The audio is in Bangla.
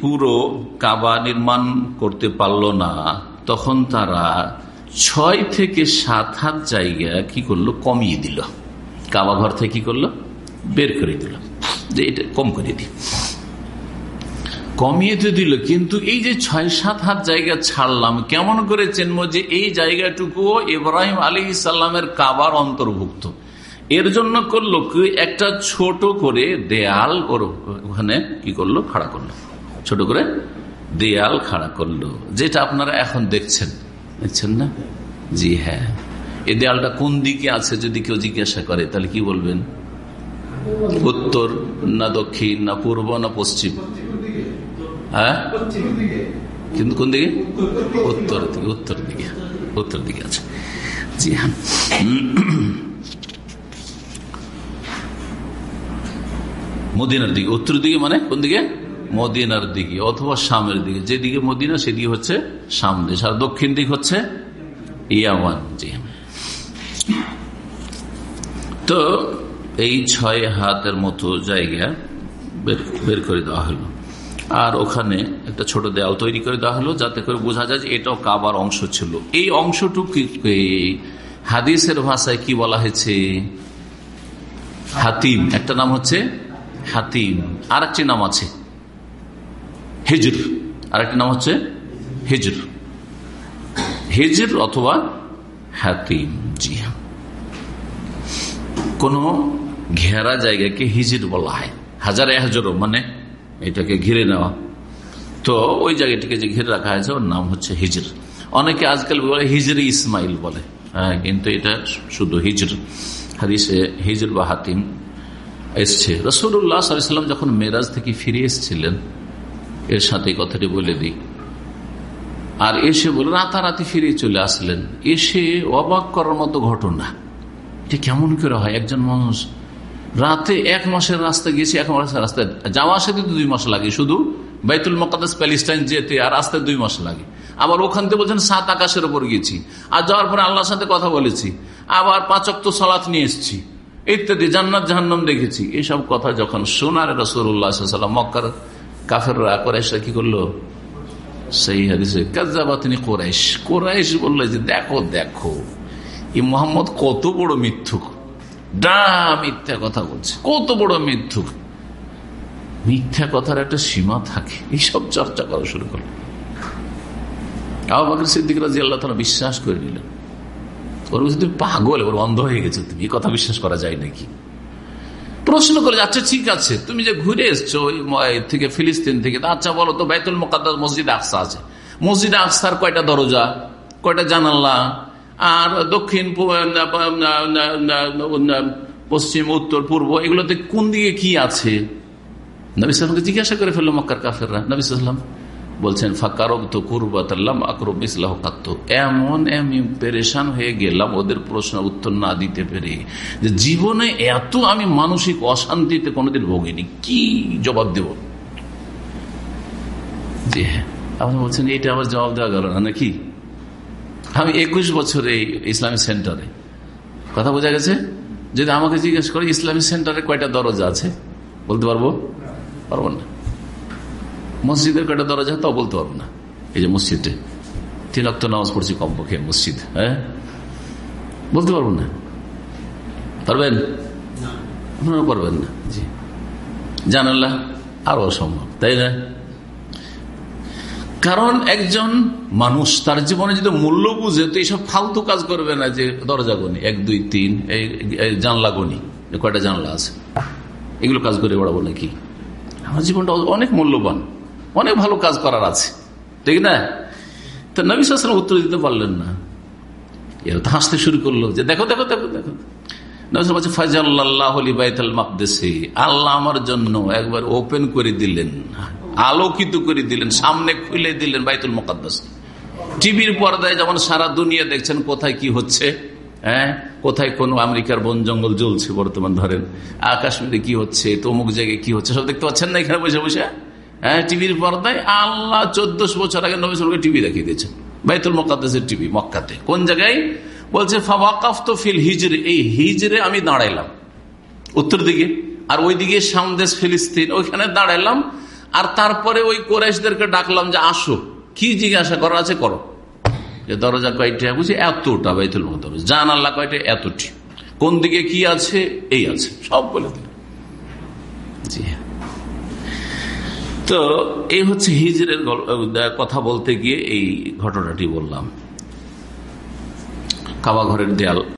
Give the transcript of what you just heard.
পুরো কাবা নির্মাণ করতে পারল না, তখন তারা ছয় থেকে সাত হাত জায়গা কি করল? কমিয়ে দিল। কাবা ঘর থেকে কি করল? বের করে দিল। যে এটা কম করে দি কমিয়ে তো দিল, কিন্তু এই যে ছয় সাত হাত জায়গা ছাড়লাম, কেমন করে চেনব যে এই জায়গাটুকুও ইব্রাহিম আলী ইসাল্লামের কাবার অন্তর্ভুক্ত? এর জন্য করল কি? একটা ছোট করে দেয়াল ওর ওখানে কি করল? খাড়া করল। ছোট করে দেয়াল খাড়া করল। যেটা আপনারা এখন দেখছেন। দেখছেন না? জি হ্যাঁ। এই দেয়ালটা কোন দিকে আছে যদি কেউ জিজ্ঞাসা করে, তাহলে কি বলবেন? উত্তর না দক্ষিণ না পূর্ব না পশ্চিম? হ্যাঁ? কিন্তু কোন দিকে? উত্তর দিকে উত্তর দিকে উত্তর দিকে আছে। জি হ্যাঁ। মদিনার দিকে, উত্তর দিকে মানে কোন দিকে? মদিনার দিকে, অথবা শামের দিকে। যেদিকে মদিনা, সেদিকে হচ্ছে শাম দেশ। আর দক্ষিণ দিক হচ্ছে ইয়ামান জি তো এই ছয় হাতের মতো জায়গা বের করে দেওয়া হলো। আর ওখানে একটা ছোট দেয়াল তৈরি করে দেওয়া হলো, যাতে করে বোঝা যায় যে এটাও কাবার অংশ ছিল। এই অংশটুকু হাদিসের ভাষায় কি বলা হয়েছে? হাতিম। একটা নাম হচ্ছে হাতিম আর একটি নাম আছে। হেজুর। আর একটি নাম হচ্ছে হেজুর। হেজুর অথবা হাতিম জি হ্যাঁ। কোন ঘেরা জায়গাকে হিজির বলা হয়। হাজারে হাজার মানে এটাকে ঘিরে নেওয়া। তো ওই জায়গাটিকে যে ঘিরে রাখা হয়েছে, ওর নাম হচ্ছে হিজর। অনেকে আজকাল বলে হিজরি ইসমাইল বলে। হ্যাঁ কিন্তু এটা শুধু হিজর। হাদিসে হিজর বা হাতিম এসছে। রসুল্লাহ সাল্লাম যখন মেরাজ থেকে ফিরে এসছিলেন, এর সাথে কথাটি বলে দিই। আর এসে বলে, রাতারাতি ফিরে চলে আসলেন। এসে অবাক করার মতো ঘটনা। এটা কেমন করে হয়, একজন মানুষ রাতে এক মাসের রাস্তা গিয়েছে, এক মাসের রাস্তায় যাওয়া আসতে দুই মাস লাগে। শুধু বাইতুল মকাদাস প্যালিস্টাইন যেতে আর রাস্তায় দুই মাস লাগে। আবার ওখান থেকে বলছেন, সাত আকাশের ওপর গেছি আর যাওয়ার পরে আল্লাহর সাথে কথা বলেছি। আবার পাঁচক তো সালাত নিয়ে এসছি। ইত্যাদি, জান্নাত, জাহান্নাম দেখেছি। এইসব কথা যখন শোনার রসুল্লাহ মক্কার কাফেররা, কোরাইশরা কি করল? সেই হাদিসে কাজাবা তিনি কোরাইশ। কোরাইশ বলল যে, দেখো দেখো, এই মোহাম্মদ কত বড় মিথ্যুক। ডা মিথ্যা কথা বলছে, কত বড় মিথ্যুক। মিথ্যা কথার একটা সীমা থাকে। চর্চা করা শুরু আল্লাহ বিশ্বাস করে নিলেন। ওর তুমি পাগল, ওর অন্ধ হয়ে গেছে তুমি কথা বিশ্বাস করা যায় নাকি? প্রশ্ন করে আচ্ছা ঠিক আছে, তুমি যে ঘুরে এসছো থেকে ফিলিস্তিন থেকে আচ্ছা বলো তো, বাইতুল মোকাদ্দাস মসজিদ আকসা আছে। মসজিদ আকসার কয়টা দরজা, কয়টা জানাল্লা আর দক্ষিণ পশ্চিম, উত্তর, পূর্ব, এগুলোতে কোন দিকে কি আছে? নবিসামকে জিজ্ঞাসা করে ফেলল মক্কার কাফেররা নবিসাম বলছেন এমন আমি পেরেশান হয়ে গেলাম, ওদের প্রশ্ন উত্তর না দিতে পেরে। যে জীবনে এত আমি মানসিক অশান্তিতে কোনোদিন ভোগিনি, কি জবাব দেব? হ্যাঁ। আপনি বলছেন, এটা আবার জবাব দেওয়া গেল না, নাকি? আমি একুশ বছরে ইসলামী সেন্টারে। কথা বোঝা গেছে? যদি আমাকে জিজ্ঞেস করে, ইসলামী সেন্টারে কয়টা দরজা আছে? বলতে পারব? পারব না। মসজিদের কয়টা দরজা? তাও বলতে পারব না। এই যে মসজিদে তিন অক্ট নামাজ পড়ছি কমপক্ষে মসজিদ হ্যাঁ? বলতে পারব না? পারবেন? আপনারা পারবেন না। জি। জানাল্লাহ আরও অসম্ভব, তাই না? কারণ একজন মানুষ তার জীবনে যদি মূল্য বুঝে, তো এইসব ফালতু কাজ করবে না যে দরজা গনি, এক, দুই, তিন, এই জানলা গনি কয়টা জানলা আছে। এগুলো কাজ করে বেড়াবো নাকি? আমার জীবনটা অনেক মূল্যবান। অনেক ভালো কাজ করার আছে। ঠিক না? তো নবী সালাম উত্তর দিতে পারলেন না। এরা তো হাসতে শুরু করল যে, দেখো দেখো দেখো দেখো। আমার জন্য একবার ওপেন করে দিলেন, আলোকিত করে দিলেন, সামনে দিলেন টিভির পর্দায় যেমন সারা দুনিয়া দেখছেন, কোথায় কি হচ্ছে? হ্যাঁ? কোথায় আমেরিকার বন জঙ্গল জ্বলছে বর্তমান ধরেন? আকাশমিরে কি হচ্ছে? তমুক জায়গায় কি হচ্ছে? সব দেখতে পাচ্ছেন না এখানে বসে বসে? হ্যাঁ টিভির পর্দায় আল্লাহ চোদ্দশো বছর আগে নবীলামকে টিভি দেখিয়ে দিয়েছেন বাইতুল মোকাদ্দেশের টিভি, মক্কাতে। কোন জায়গায়? বলছে ফিল হিজরে। এই হিজরে আমি দাঁড়াইলাম। উত্তর দিকে। আর ওই দিকে সামদেশ ফিলিস্তিন, ওইখানে দাঁড়াইলাম। আর তারপরে ওই কোরাইশদেরকে ডাকলাম যে, আসো। কি জিজ্ঞাসা করা আছে? করো। যে, দরজা কয়টা? বুঝি এতটা বাইতুল মোকাদ্দেশ জান আল্লাহ কয়টা? এতটি। কোন দিকে কি আছে? এই আছে। সব বলে দিল তো এই হচ্ছে হিজরের কথা বলতে গিয়ে এই ঘটনাটি বললাম। কাবা ঘরের দেয়াল